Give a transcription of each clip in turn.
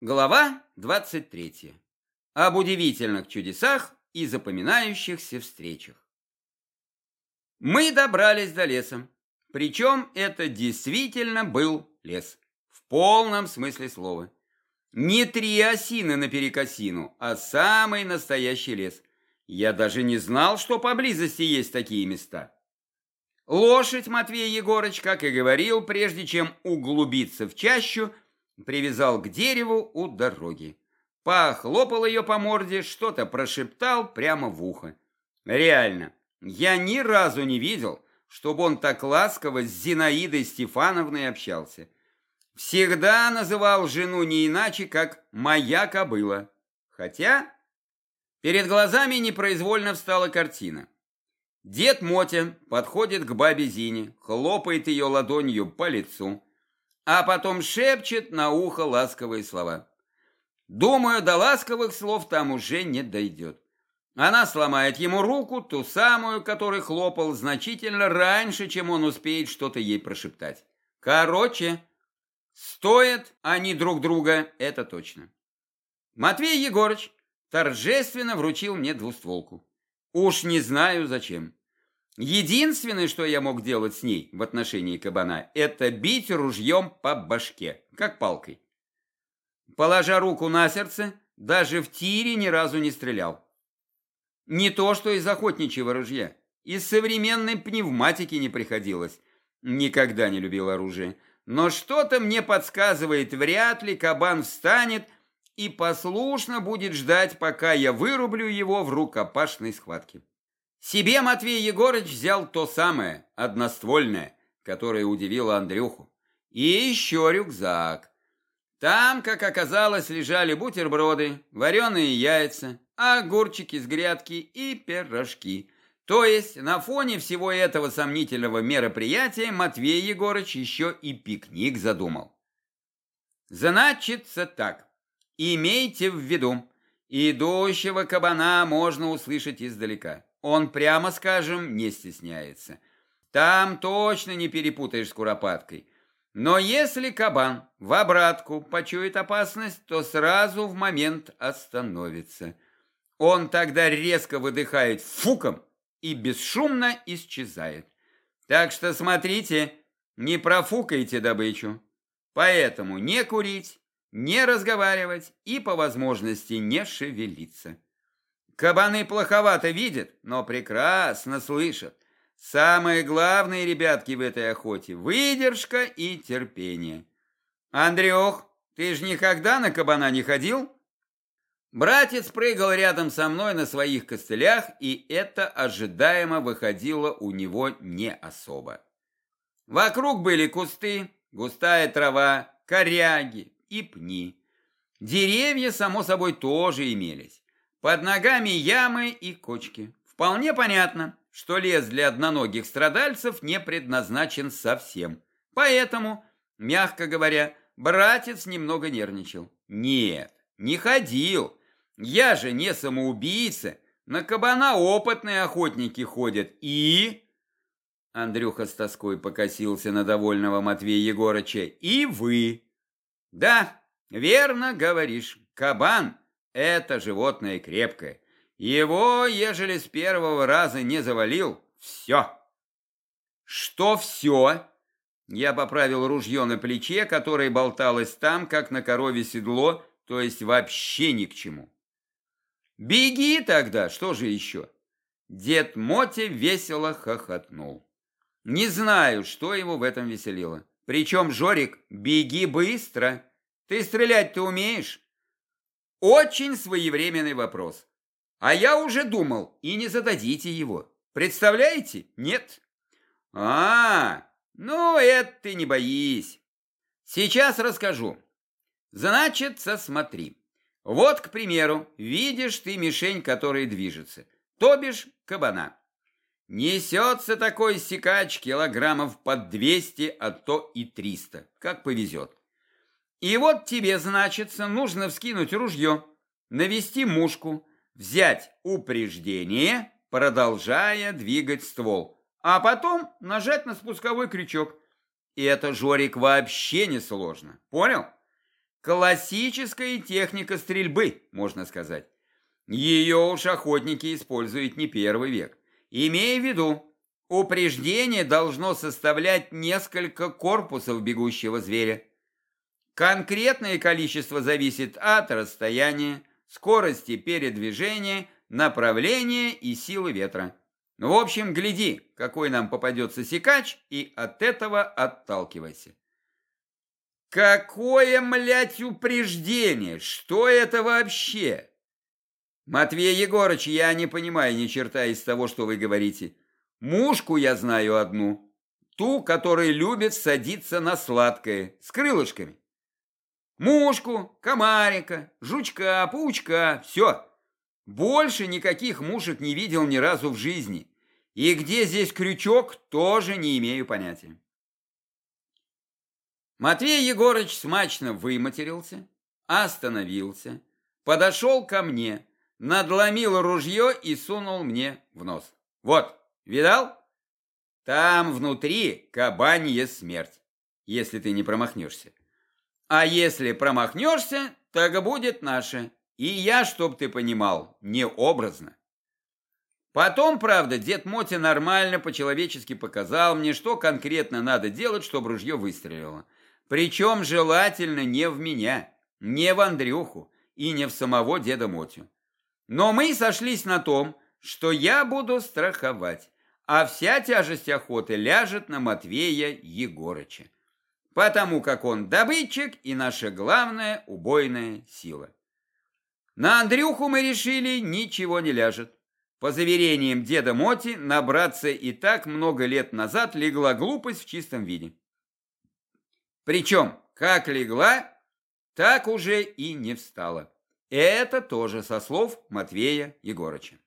Глава 23. Об удивительных чудесах и запоминающихся встречах. Мы добрались до леса. Причем это действительно был лес. В полном смысле слова. Не три осины наперекосину, а самый настоящий лес. Я даже не знал, что поблизости есть такие места. Лошадь Матвей Егорыч, как и говорил, прежде чем углубиться в чащу, привязал к дереву у дороги. Похлопал ее по морде, что-то прошептал прямо в ухо. Реально, я ни разу не видел, чтобы он так ласково с Зинаидой Стефановной общался. Всегда называл жену не иначе, как «моя кобыла». Хотя перед глазами непроизвольно встала картина. Дед Мотя подходит к бабе Зине, хлопает ее ладонью по лицу, а потом шепчет на ухо ласковые слова. Думаю, до ласковых слов там уже не дойдет. Она сломает ему руку, ту самую, которой хлопал значительно раньше, чем он успеет что-то ей прошептать. Короче, стоят они друг друга, это точно. Матвей Егорыч торжественно вручил мне двустволку. Уж не знаю зачем. Единственное, что я мог делать с ней в отношении кабана, это бить ружьем по башке, как палкой. Положа руку на сердце, даже в тире ни разу не стрелял. Не то, что из охотничьего ружья. Из современной пневматики не приходилось. Никогда не любил оружие. Но что-то мне подсказывает, вряд ли кабан встанет и послушно будет ждать, пока я вырублю его в рукопашной схватке. Себе Матвей Егорыч взял то самое, одноствольное, которое удивило Андрюху. И еще рюкзак. Там, как оказалось, лежали бутерброды, вареные яйца, огурчики с грядки и пирожки. То есть на фоне всего этого сомнительного мероприятия Матвей Егорыч еще и пикник задумал. Значится так. Имейте в виду, идущего кабана можно услышать издалека. Он, прямо скажем, не стесняется. Там точно не перепутаешь с куропаткой. Но если кабан в обратку почует опасность, то сразу в момент остановится. Он тогда резко выдыхает фуком и бесшумно исчезает. Так что смотрите, не профукайте добычу. Поэтому не курить, не разговаривать и по возможности не шевелиться. Кабаны плоховато видят, но прекрасно слышат. Самое главное, ребятки, в этой охоте – выдержка и терпение. Андрюх, ты же никогда на кабана не ходил? Братец прыгал рядом со мной на своих костылях, и это ожидаемо выходило у него не особо. Вокруг были кусты, густая трава, коряги, и пни. Деревья, само собой, тоже имелись. Под ногами ямы и кочки. Вполне понятно, что лес для одноногих страдальцев не предназначен совсем. Поэтому, мягко говоря, братец немного нервничал. Нет, не ходил. Я же не самоубийца. На кабана опытные охотники ходят. И... Андрюха с тоской покосился на довольного Матвея Егорыча. И вы. Да, верно говоришь, кабан – это животное крепкое. Его, ежели с первого раза не завалил, все. Что все? Я поправил ружье на плече, которое болталось там, как на корове седло, то есть вообще ни к чему. Беги тогда, что же еще? Дед Мотя весело хохотнул. Не знаю, что его в этом веселило. Причем, Жорик, беги быстро. Ты стрелять-то умеешь? Очень своевременный вопрос. А я уже думал, и не зададите его. Представляете? Нет. А, ну это ты не боись. Сейчас расскажу. Значит, смотри. Вот, к примеру, видишь ты мишень, которая движется, то бишь кабана. Несется такой сикач килограммов под 200, а то и 300, как повезет. И вот тебе, значится, нужно вскинуть ружье, навести мушку, взять упреждение, продолжая двигать ствол, а потом нажать на спусковой крючок. И это, Жорик, вообще не сложно. Понял? Классическая техника стрельбы, можно сказать. Ее уж охотники используют не первый век. Имея в виду, упреждение должно составлять несколько корпусов бегущего зверя. Конкретное количество зависит от расстояния, скорости передвижения, направления и силы ветра. В общем, гляди, какой нам попадется секач, и от этого отталкивайся. Какое, млять, упреждение? Что это вообще? Матвей Егорыч, я не понимаю ни черта из того, что вы говорите. Мушку я знаю одну. Ту, которая любит садиться на сладкое, с крылышками. Мушку, комарика, жучка, паучка, все. Больше никаких мушек не видел ни разу в жизни. И где здесь крючок, тоже не имею понятия. Матвей Егорыч смачно выматерился, остановился, подошел ко мне, надломил ружье и сунул мне в нос. Вот, видал? Там внутри кабанья смерть, если ты не промахнешься. А если промахнешься, так будет наше. И я, чтоб ты понимал, не образно. Потом, правда, дед Мотя нормально по-человечески показал мне, что конкретно надо делать, чтобы ружье выстрелило. Причем желательно не в меня, не в Андрюху и не в самого деда Мотю. Но мы сошлись на том, что я буду страховать, а вся тяжесть охоты ляжет на Матвея Егорыча, потому как он добытчик и наша главная убойная сила. На Андрюху мы решили, ничего не ляжет. По заверениям деда Моти, набраться и так много лет назад легла глупость в чистом виде. Причем, как легла, так уже и не встала. Это тоже со слов Матвея Егорыча.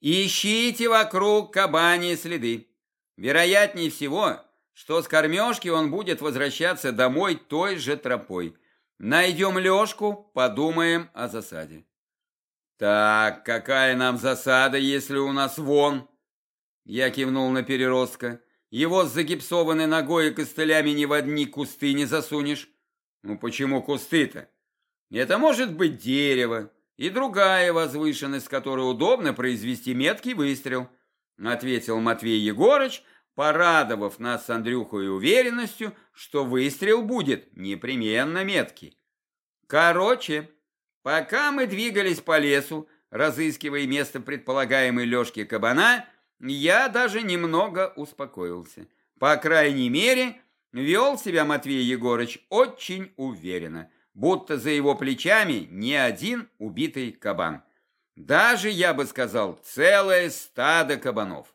Ищите вокруг кабани следы. Вероятнее всего, что с кормежки он будет возвращаться домой той же тропой. Найдем Лешку, подумаем о засаде. Так, какая нам засада, если у нас вон? Я кивнул на переростка. Его с загипсованной ногой и костылями ни в одни кусты не засунешь. Ну почему кусты-то? Это может быть дерево и другая возвышенность, с которой удобно произвести меткий выстрел, ответил Матвей Егорыч, порадовав нас с Андрюхой уверенностью, что выстрел будет непременно меткий. Короче, пока мы двигались по лесу, разыскивая место предполагаемой лёжки кабана, я даже немного успокоился. По крайней мере, вел себя Матвей Егорыч очень уверенно, будто за его плечами не один убитый кабан. Даже, я бы сказал, целое стадо кабанов.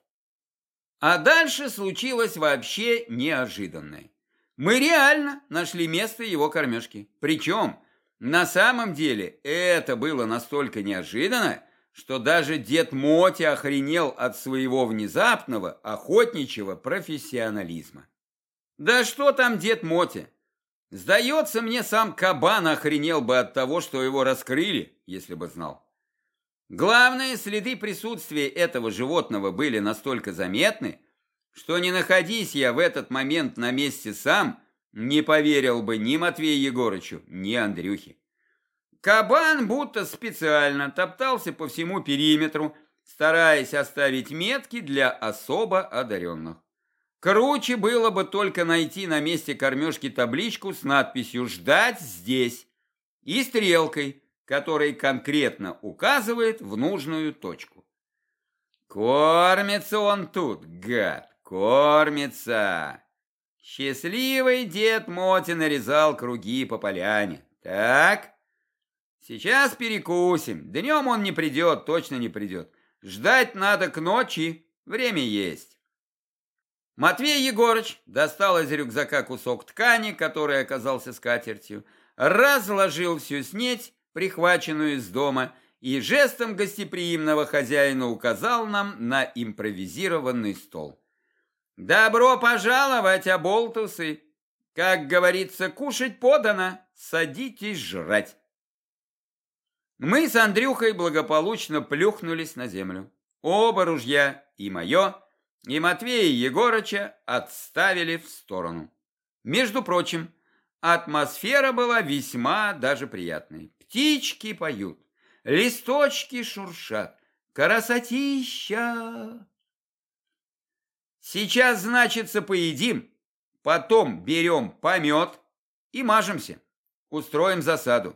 А дальше случилось вообще неожиданное. Мы реально нашли место его кормежки. Причем, на самом деле, это было настолько неожиданно, что даже дед Моти охренел от своего внезапного охотничьего профессионализма. Да что там дед Моти? Сдается мне, сам кабан охренел бы от того, что его раскрыли, если бы знал. Главное, следы присутствия этого животного были настолько заметны, что не находись я в этот момент на месте сам, не поверил бы ни Матвею Егорычу, ни Андрюхе. Кабан будто специально топтался по всему периметру, стараясь оставить метки для особо одаренных. Круче было бы только найти на месте кормежки табличку с надписью «Ждать здесь» и стрелкой, которая конкретно указывает в нужную точку. Кормится он тут, гад, кормится. Счастливый дед Моти нарезал круги по поляне. Так, Сейчас перекусим. Днем он не придет, точно не придет. Ждать надо к ночи. Время есть. Матвей Егорыч достал из рюкзака кусок ткани, который оказался скатертью, разложил всю снеть, прихваченную из дома, и жестом гостеприимного хозяина указал нам на импровизированный стол. «Добро пожаловать, оболтусы! Как говорится, кушать подано, садитесь жрать!» Мы с Андрюхой благополучно плюхнулись на землю. Оба ружья, и мое, и Матвея Егорыча, отставили в сторону. Между прочим, атмосфера была весьма даже приятной. Птички поют, листочки шуршат, красотища. Сейчас, значится, поедим, потом берем помет и мажемся, устроим засаду.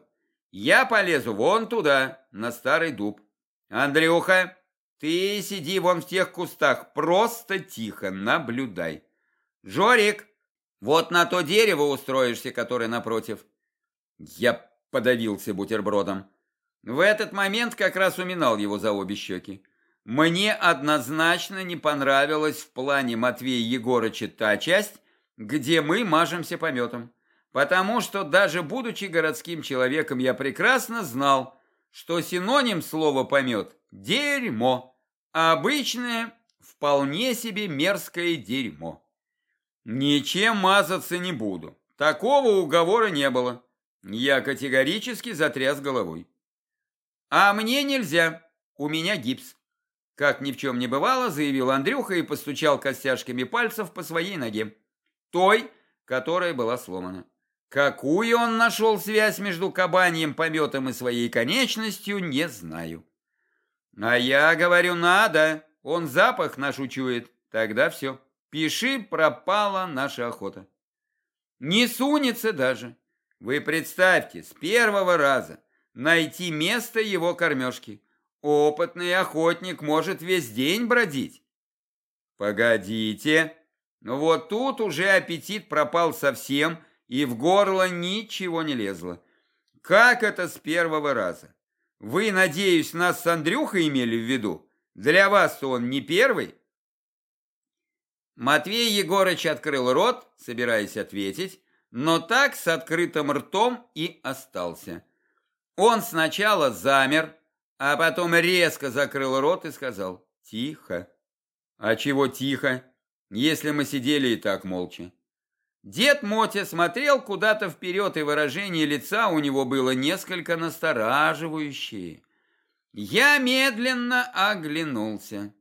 Я полезу вон туда, на старый дуб. Андрюха, ты сиди вон в тех кустах, просто тихо наблюдай. Жорик, вот на то дерево устроишься, которое напротив. Я подавился бутербродом. В этот момент как раз уминал его за обе щеки. Мне однозначно не понравилась в плане Матвея Егорыча та часть, где мы мажемся пометом. Потому что даже будучи городским человеком, я прекрасно знал, что синоним слова «помет» – дерьмо, а обычное вполне себе мерзкое дерьмо. Ничем мазаться не буду. Такого уговора не было. Я категорически затряс головой. А мне нельзя, у меня гипс. Как ни в чем не бывало, заявил Андрюха и постучал костяшками пальцев по своей ноге. Той, которая была сломана. Какую он нашел связь между кабаньем пометом и своей конечностью, не знаю. А я говорю, надо, он запах наш учует, тогда все. Пиши, пропала наша охота. Не сунется даже. Вы представьте, с первого раза найти место его кормежки. Опытный охотник может весь день бродить. Погодите. Вот тут уже аппетит пропал совсем, и в горло ничего не лезло. Как это с первого раза? Вы, надеюсь, нас с Андрюхой имели в виду? Для вас-то он не первый? Матвей Егорыч открыл рот, собираясь ответить, но так с открытым ртом и остался. Он сначала замер, а потом резко закрыл рот и сказал «Тихо». «А чего тихо, если мы сидели и так молча?» Дед Мотя смотрел куда-то вперед, и выражение лица у него было несколько настораживающее. Я медленно оглянулся.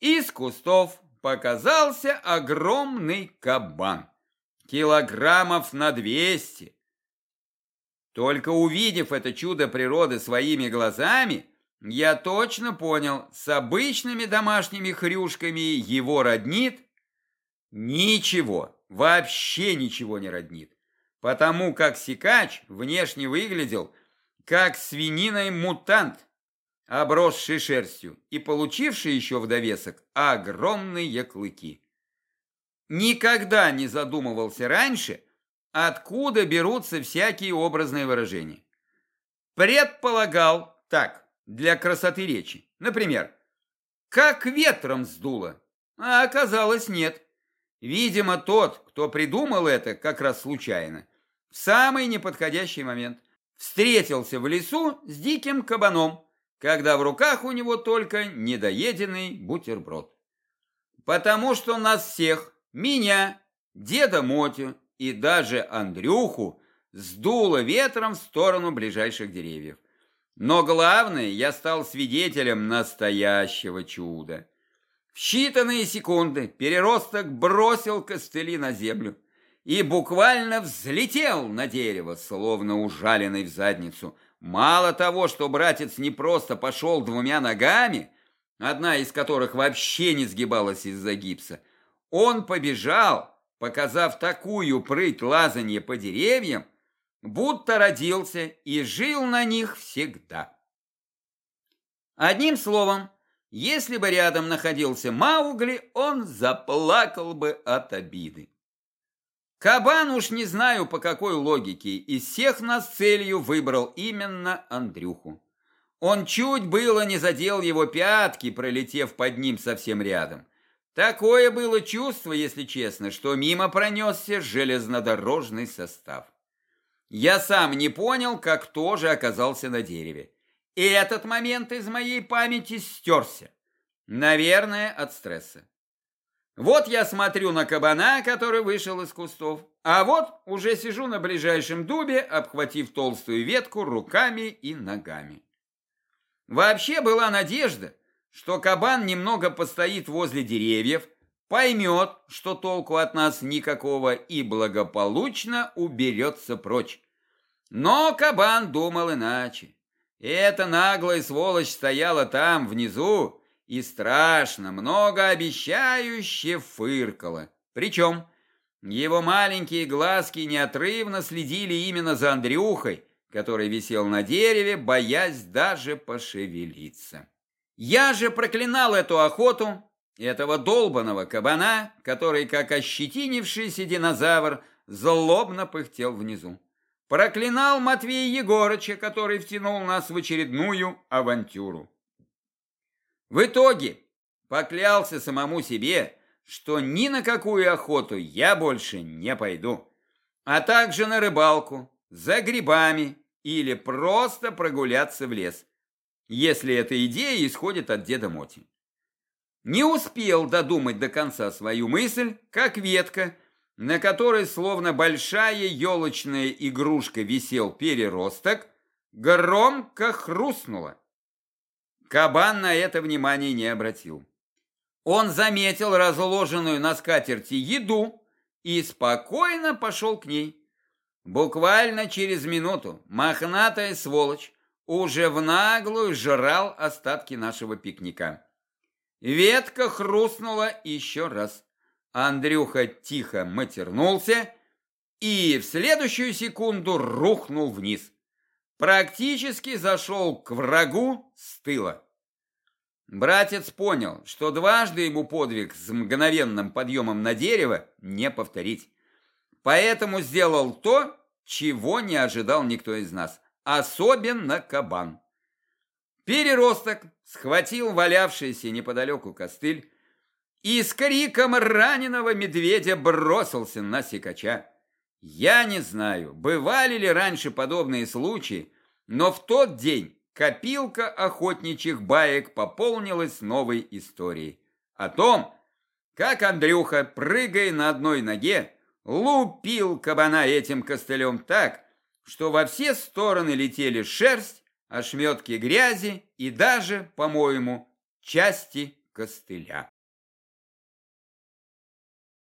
Из кустов показался огромный кабан. Килограммов на двести. Только увидев это чудо природы своими глазами, я точно понял, с обычными домашними хрюшками его роднит ничего, вообще ничего не роднит. Потому как сикач внешне выглядел как свининой мутант, обросший шерстью и получивший еще в довесок огромные клыки. Никогда не задумывался раньше, откуда берутся всякие образные выражения. Предполагал так, для красоты речи. Например, как ветром сдуло, а оказалось нет. Видимо, тот, кто придумал это как раз случайно, в самый неподходящий момент встретился в лесу с диким кабаном, когда в руках у него только недоеденный бутерброд. Потому что нас всех, меня, деда Мотю и даже Андрюху, сдуло ветром в сторону ближайших деревьев. Но главное, я стал свидетелем настоящего чуда. В считанные секунды переросток бросил костыли на землю и буквально взлетел на дерево, словно ужаленный в задницу – Мало того, что братец не просто пошел двумя ногами, одна из которых вообще не сгибалась из-за гипса, он побежал, показав такую прыть лазанье по деревьям, будто родился и жил на них всегда. Одним словом, если бы рядом находился Маугли, он заплакал бы от обиды. Кабан уж не знаю по какой логике, из всех нас целью выбрал именно Андрюху. Он чуть было не задел его пятки, пролетев под ним совсем рядом. Такое было чувство, если честно, что мимо пронесся железнодорожный состав. Я сам не понял, как тоже оказался на дереве. И этот момент из моей памяти стерся. Наверное, от стресса. Вот я смотрю на кабана, который вышел из кустов, а вот уже сижу на ближайшем дубе, обхватив толстую ветку руками и ногами. Вообще была надежда, что кабан немного постоит возле деревьев, поймет, что толку от нас никакого и благополучно уберется прочь. Но кабан думал иначе. Эта наглая сволочь стояла там, внизу, и страшно, многообещающе фыркала. Причем его маленькие глазки неотрывно следили именно за Андрюхой, который висел на дереве, боясь даже пошевелиться. Я же проклинал эту охоту, этого долбаного кабана, который, как ощетинившийся динозавр, злобно пыхтел внизу. Проклинал Матвея Егорыча, который втянул нас в очередную авантюру. В итоге поклялся самому себе, что ни на какую охоту я больше не пойду, а также на рыбалку, за грибами или просто прогуляться в лес, если эта идея исходит от деда Моти. Не успел додумать до конца свою мысль, как ветка, на которой словно большая елочная игрушка висел переросток, громко хрустнула. Кабан на это внимание не обратил. Он заметил разложенную на скатерти еду и спокойно пошел к ней. Буквально через минуту мохнатая сволочь уже в наглую жрал остатки нашего пикника. Ветка хрустнула еще раз. Андрюха тихо матернулся и в следующую секунду рухнул вниз. Практически зашел к врагу с тыла. Братец понял, что дважды ему подвиг с мгновенным подъемом на дерево не повторить. Поэтому сделал то, чего не ожидал никто из нас, особенно кабан. Переросток схватил валявшийся неподалеку костыль и с криком раненого медведя бросился на сикача. Я не знаю, бывали ли раньше подобные случаи, но в тот день копилка охотничьих баек пополнилась новой историей. О том, как Андрюха, прыгая на одной ноге, лупил кабана этим костылем так, что во все стороны летели шерсть, ошметки грязи и даже, по-моему, части костыля.